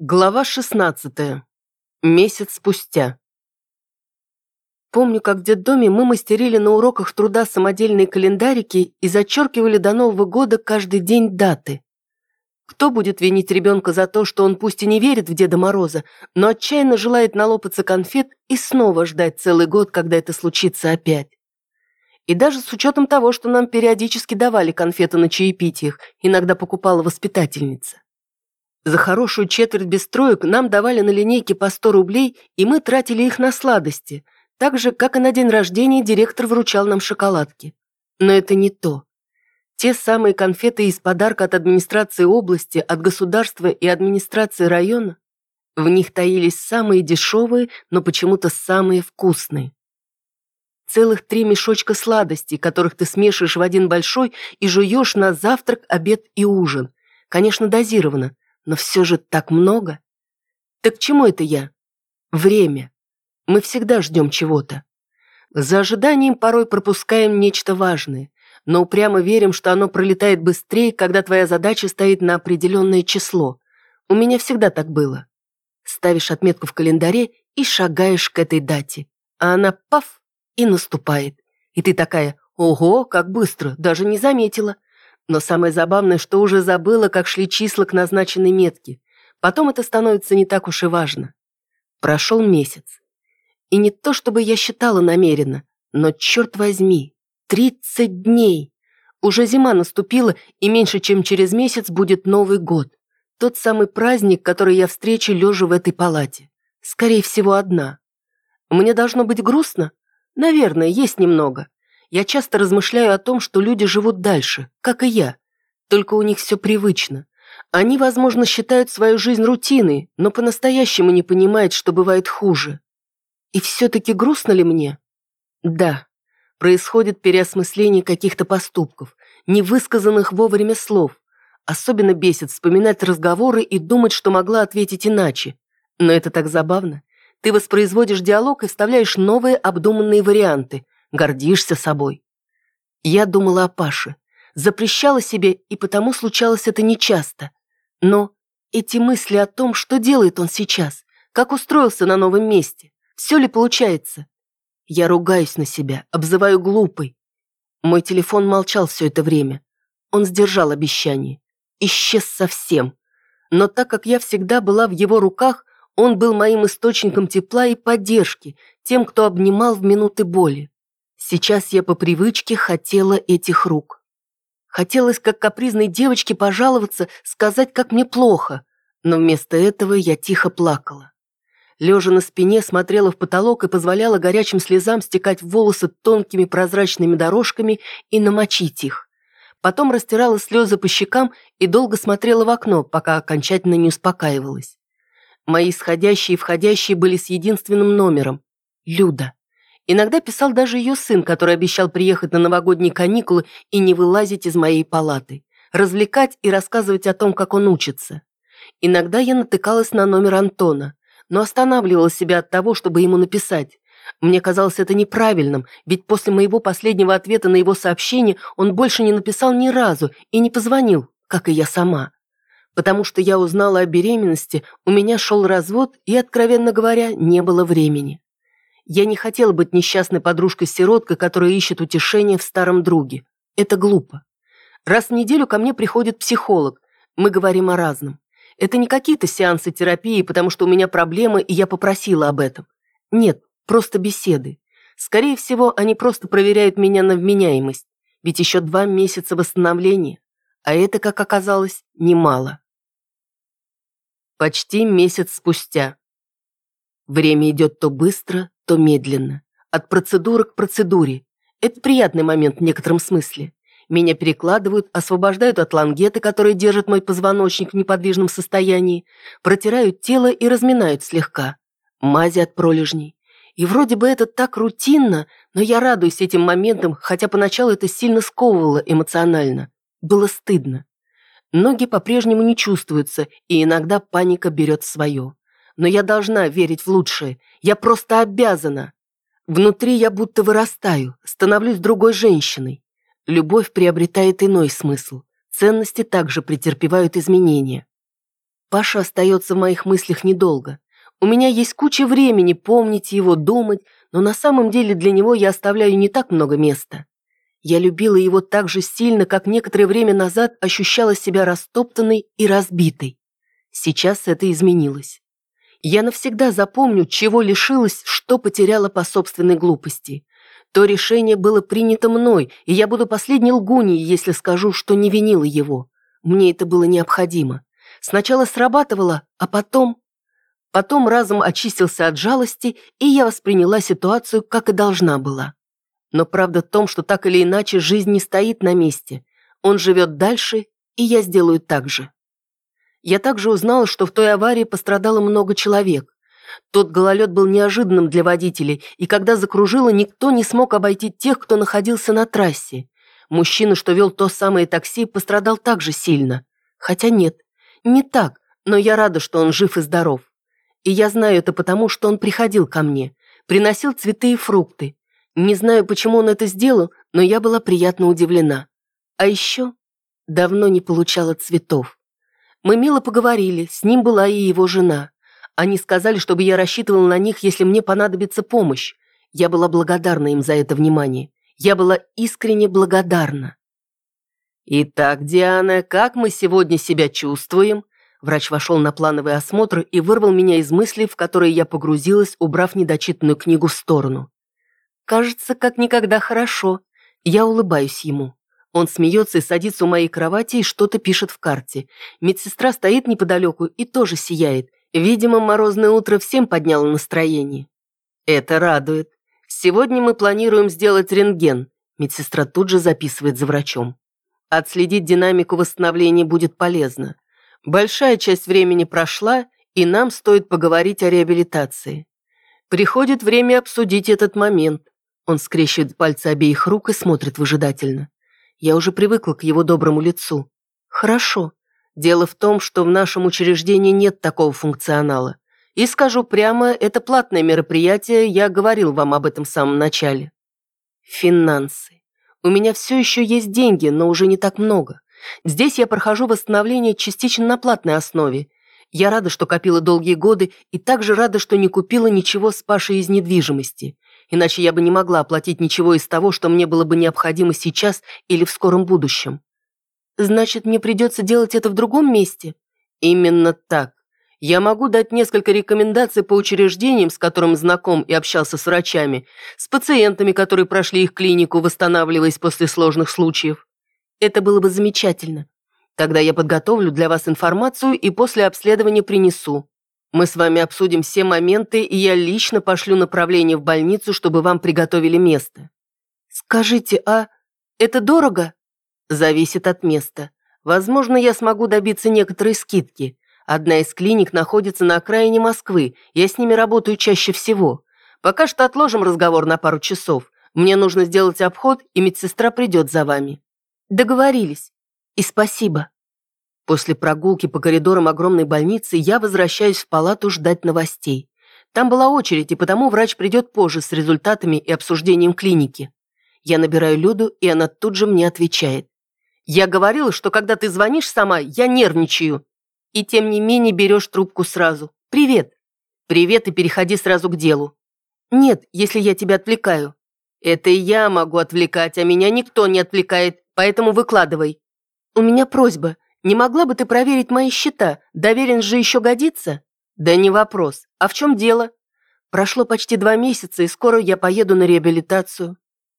Глава 16. Месяц спустя. Помню, как в детдоме мы мастерили на уроках труда самодельные календарики и зачеркивали до Нового года каждый день даты. Кто будет винить ребенка за то, что он пусть и не верит в Деда Мороза, но отчаянно желает налопаться конфет и снова ждать целый год, когда это случится опять? И даже с учетом того, что нам периодически давали конфеты на чаепитиях, иногда покупала воспитательница. За хорошую четверть без троек нам давали на линейке по 100 рублей, и мы тратили их на сладости, так же, как и на день рождения директор вручал нам шоколадки. Но это не то. Те самые конфеты из подарка от администрации области, от государства и администрации района, в них таились самые дешевые, но почему-то самые вкусные. Целых три мешочка сладостей, которых ты смешиваешь в один большой и жуешь на завтрак, обед и ужин. Конечно, дозированно, но все же так много. Так чему это я? Время. Мы всегда ждем чего-то. За ожиданием порой пропускаем нечто важное, но упрямо верим, что оно пролетает быстрее, когда твоя задача стоит на определенное число. У меня всегда так было. Ставишь отметку в календаре и шагаешь к этой дате. А она паф и наступает. И ты такая, ого, как быстро, даже не заметила. Но самое забавное, что уже забыла, как шли числа к назначенной метке. Потом это становится не так уж и важно. Прошел месяц. И не то, чтобы я считала намеренно, но, черт возьми, 30 дней. Уже зима наступила, и меньше чем через месяц будет Новый год. Тот самый праздник, который я встречу лежа в этой палате. Скорее всего, одна. Мне должно быть грустно? Наверное, есть немного. Я часто размышляю о том, что люди живут дальше, как и я. Только у них все привычно. Они, возможно, считают свою жизнь рутиной, но по-настоящему не понимают, что бывает хуже. И все-таки грустно ли мне? Да. Происходит переосмысление каких-то поступков, невысказанных вовремя слов. Особенно бесит вспоминать разговоры и думать, что могла ответить иначе. Но это так забавно. Ты воспроизводишь диалог и вставляешь новые обдуманные варианты – гордишься собой. Я думала о Паше, запрещала себе, и потому случалось это нечасто. Но эти мысли о том, что делает он сейчас, как устроился на новом месте, все ли получается? Я ругаюсь на себя, обзываю глупой. Мой телефон молчал все это время. Он сдержал обещание. Исчез совсем. Но так как я всегда была в его руках, он был моим источником тепла и поддержки, тем, кто обнимал в минуты боли. Сейчас я по привычке хотела этих рук. Хотелось, как капризной девочке, пожаловаться, сказать, как мне плохо, но вместо этого я тихо плакала. Лежа на спине, смотрела в потолок и позволяла горячим слезам стекать в волосы тонкими прозрачными дорожками и намочить их. Потом растирала слезы по щекам и долго смотрела в окно, пока окончательно не успокаивалась. Мои исходящие и входящие были с единственным номером – Люда. Иногда писал даже ее сын, который обещал приехать на новогодние каникулы и не вылазить из моей палаты, развлекать и рассказывать о том, как он учится. Иногда я натыкалась на номер Антона, но останавливала себя от того, чтобы ему написать. Мне казалось это неправильным, ведь после моего последнего ответа на его сообщение он больше не написал ни разу и не позвонил, как и я сама. Потому что я узнала о беременности, у меня шел развод и, откровенно говоря, не было времени. Я не хотела быть несчастной подружкой-сироткой, которая ищет утешение в старом друге. Это глупо. Раз в неделю ко мне приходит психолог. Мы говорим о разном. Это не какие-то сеансы терапии, потому что у меня проблемы, и я попросила об этом. Нет, просто беседы. Скорее всего, они просто проверяют меня на вменяемость. Ведь еще два месяца восстановления. А это, как оказалось, немало. Почти месяц спустя. Время идет то быстро, то медленно. От процедуры к процедуре. Это приятный момент в некотором смысле. Меня перекладывают, освобождают от лангеты, которые держат мой позвоночник в неподвижном состоянии, протирают тело и разминают слегка. Мази от пролежней. И вроде бы это так рутинно, но я радуюсь этим моментам, хотя поначалу это сильно сковывало эмоционально. Было стыдно. Ноги по-прежнему не чувствуются, и иногда паника берет свое но я должна верить в лучшее. Я просто обязана. Внутри я будто вырастаю, становлюсь другой женщиной. Любовь приобретает иной смысл. Ценности также претерпевают изменения. Паша остается в моих мыслях недолго. У меня есть куча времени помнить его, думать, но на самом деле для него я оставляю не так много места. Я любила его так же сильно, как некоторое время назад ощущала себя растоптанной и разбитой. Сейчас это изменилось. Я навсегда запомню, чего лишилась, что потеряла по собственной глупости. То решение было принято мной, и я буду последней лгуней, если скажу, что не винила его. Мне это было необходимо. Сначала срабатывало, а потом... Потом разум очистился от жалости, и я восприняла ситуацию, как и должна была. Но правда в том, что так или иначе жизнь не стоит на месте. Он живет дальше, и я сделаю так же. Я также узнала, что в той аварии пострадало много человек. Тот гололед был неожиданным для водителей, и когда закружило, никто не смог обойти тех, кто находился на трассе. Мужчина, что вел то самое такси, пострадал так же сильно. Хотя нет, не так, но я рада, что он жив и здоров. И я знаю это потому, что он приходил ко мне, приносил цветы и фрукты. Не знаю, почему он это сделал, но я была приятно удивлена. А еще давно не получала цветов. Мы мило поговорили, с ним была и его жена. Они сказали, чтобы я рассчитывала на них, если мне понадобится помощь. Я была благодарна им за это внимание. Я была искренне благодарна. «Итак, Диана, как мы сегодня себя чувствуем?» Врач вошел на плановый осмотр и вырвал меня из мыслей, в которые я погрузилась, убрав недочитанную книгу в сторону. «Кажется, как никогда хорошо». Я улыбаюсь ему. Он смеется и садится у моей кровати и что-то пишет в карте. Медсестра стоит неподалеку и тоже сияет. Видимо, морозное утро всем подняло настроение. Это радует. Сегодня мы планируем сделать рентген. Медсестра тут же записывает за врачом. Отследить динамику восстановления будет полезно. Большая часть времени прошла, и нам стоит поговорить о реабилитации. Приходит время обсудить этот момент. Он скрещивает пальцы обеих рук и смотрит выжидательно. Я уже привыкла к его доброму лицу. Хорошо. Дело в том, что в нашем учреждении нет такого функционала. И скажу прямо, это платное мероприятие, я говорил вам об этом в самом начале. Финансы. У меня все еще есть деньги, но уже не так много. Здесь я прохожу восстановление частично на платной основе. Я рада, что копила долгие годы, и также рада, что не купила ничего с Пашей из недвижимости. Иначе я бы не могла оплатить ничего из того, что мне было бы необходимо сейчас или в скором будущем. Значит, мне придется делать это в другом месте? Именно так. Я могу дать несколько рекомендаций по учреждениям, с которым знаком и общался с врачами, с пациентами, которые прошли их клинику, восстанавливаясь после сложных случаев. Это было бы замечательно. Тогда я подготовлю для вас информацию и после обследования принесу. Мы с вами обсудим все моменты, и я лично пошлю направление в больницу, чтобы вам приготовили место. Скажите, а это дорого? Зависит от места. Возможно, я смогу добиться некоторой скидки. Одна из клиник находится на окраине Москвы, я с ними работаю чаще всего. Пока что отложим разговор на пару часов. Мне нужно сделать обход, и медсестра придет за вами. Договорились. И спасибо. После прогулки по коридорам огромной больницы я возвращаюсь в палату ждать новостей. Там была очередь, и потому врач придет позже с результатами и обсуждением клиники. Я набираю Люду, и она тут же мне отвечает. «Я говорила, что когда ты звонишь сама, я нервничаю. И тем не менее берешь трубку сразу. Привет. Привет и переходи сразу к делу. Нет, если я тебя отвлекаю. Это я могу отвлекать, а меня никто не отвлекает поэтому выкладывай. У меня просьба, не могла бы ты проверить мои счета? Доверенность же еще годится? Да не вопрос. А в чем дело? Прошло почти два месяца, и скоро я поеду на реабилитацию.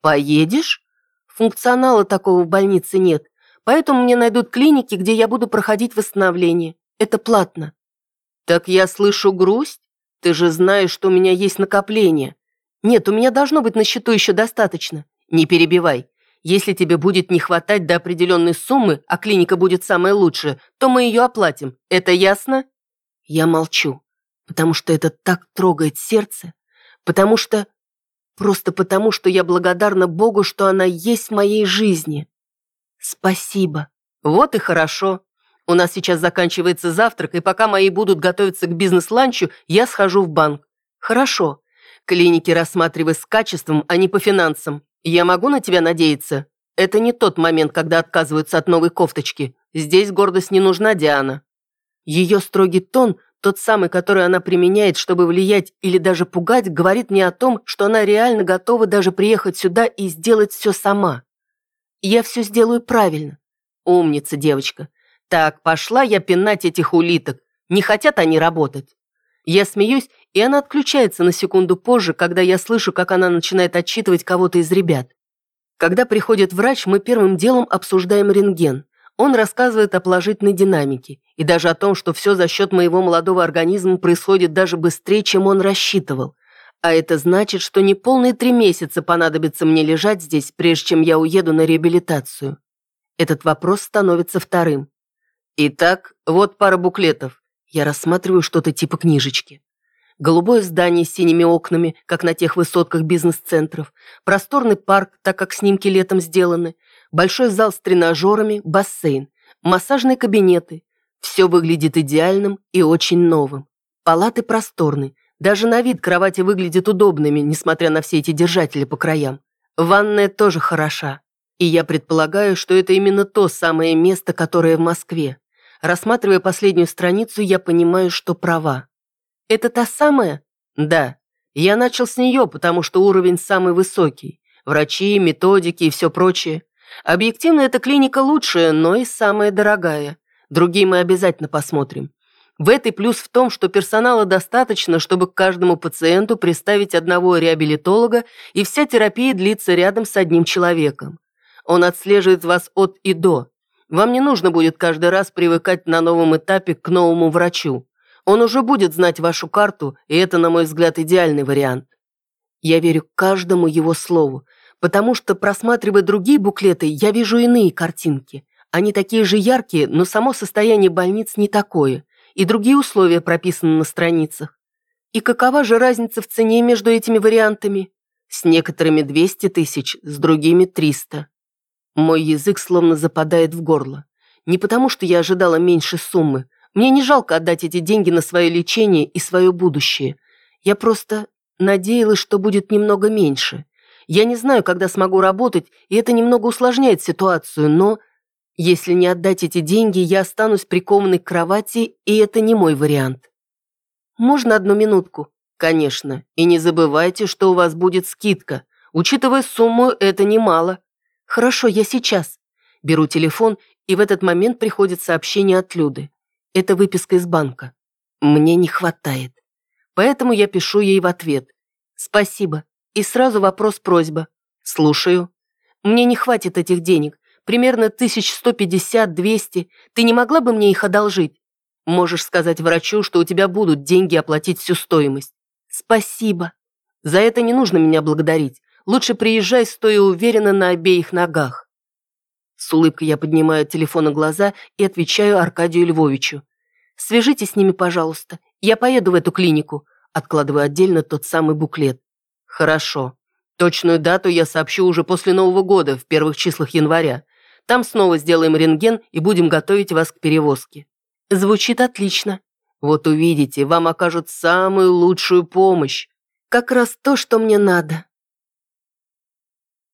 Поедешь? Функционала такого в больнице нет, поэтому мне найдут клиники, где я буду проходить восстановление. Это платно. Так я слышу грусть? Ты же знаешь, что у меня есть накопление. Нет, у меня должно быть на счету еще достаточно. Не перебивай. Если тебе будет не хватать до определенной суммы, а клиника будет самая лучшая, то мы ее оплатим. Это ясно?» Я молчу, потому что это так трогает сердце, потому что... Просто потому, что я благодарна Богу, что она есть в моей жизни. Спасибо. Вот и хорошо. У нас сейчас заканчивается завтрак, и пока мои будут готовиться к бизнес-ланчу, я схожу в банк. Хорошо. Клиники рассматривай с качеством, а не по финансам. «Я могу на тебя надеяться? Это не тот момент, когда отказываются от новой кофточки. Здесь гордость не нужна, Диана». Ее строгий тон, тот самый, который она применяет, чтобы влиять или даже пугать, говорит мне о том, что она реально готова даже приехать сюда и сделать все сама. Я все сделаю правильно. Умница, девочка. Так, пошла я пинать этих улиток. Не хотят они работать. Я смеюсь, и она отключается на секунду позже, когда я слышу, как она начинает отчитывать кого-то из ребят. Когда приходит врач, мы первым делом обсуждаем рентген. Он рассказывает о положительной динамике и даже о том, что все за счет моего молодого организма происходит даже быстрее, чем он рассчитывал. А это значит, что не полные три месяца понадобится мне лежать здесь, прежде чем я уеду на реабилитацию. Этот вопрос становится вторым. Итак, вот пара буклетов. Я рассматриваю что-то типа книжечки. Голубое здание с синими окнами, как на тех высотках бизнес-центров, просторный парк, так как снимки летом сделаны, большой зал с тренажерами, бассейн, массажные кабинеты. Все выглядит идеальным и очень новым. Палаты просторны, даже на вид кровати выглядят удобными, несмотря на все эти держатели по краям. Ванная тоже хороша. И я предполагаю, что это именно то самое место, которое в Москве. Рассматривая последнюю страницу, я понимаю, что права. Это та самая? Да. Я начал с нее, потому что уровень самый высокий. Врачи, методики и все прочее. Объективно, эта клиника лучшая, но и самая дорогая. Другие мы обязательно посмотрим. В этой плюс в том, что персонала достаточно, чтобы к каждому пациенту приставить одного реабилитолога, и вся терапия длится рядом с одним человеком. Он отслеживает вас от и до. Вам не нужно будет каждый раз привыкать на новом этапе к новому врачу. Он уже будет знать вашу карту, и это, на мой взгляд, идеальный вариант. Я верю каждому его слову, потому что, просматривая другие буклеты, я вижу иные картинки. Они такие же яркие, но само состояние больниц не такое, и другие условия прописаны на страницах. И какова же разница в цене между этими вариантами? С некоторыми 200 тысяч, с другими 300. Мой язык словно западает в горло. Не потому, что я ожидала меньше суммы, мне не жалко отдать эти деньги на свое лечение и свое будущее. Я просто надеялась, что будет немного меньше. Я не знаю, когда смогу работать, и это немного усложняет ситуацию, но... Если не отдать эти деньги, я останусь прикованной к кровати, и это не мой вариант. Можно одну минутку? Конечно. И не забывайте, что у вас будет скидка. Учитывая сумму, это немало. Хорошо, я сейчас. Беру телефон, и в этот момент приходит сообщение от Люды. Это выписка из банка. Мне не хватает. Поэтому я пишу ей в ответ. Спасибо. И сразу вопрос-просьба. Слушаю. Мне не хватит этих денег. Примерно 1150-200. Ты не могла бы мне их одолжить? Можешь сказать врачу, что у тебя будут деньги оплатить всю стоимость. Спасибо. За это не нужно меня благодарить. Лучше приезжай, стоя уверенно на обеих ногах. С улыбкой я поднимаю от телефона глаза и отвечаю Аркадию Львовичу. «Свяжитесь с ними, пожалуйста. Я поеду в эту клинику». Откладываю отдельно тот самый буклет. «Хорошо. Точную дату я сообщу уже после Нового года, в первых числах января. Там снова сделаем рентген и будем готовить вас к перевозке». «Звучит отлично». «Вот увидите, вам окажут самую лучшую помощь. Как раз то, что мне надо».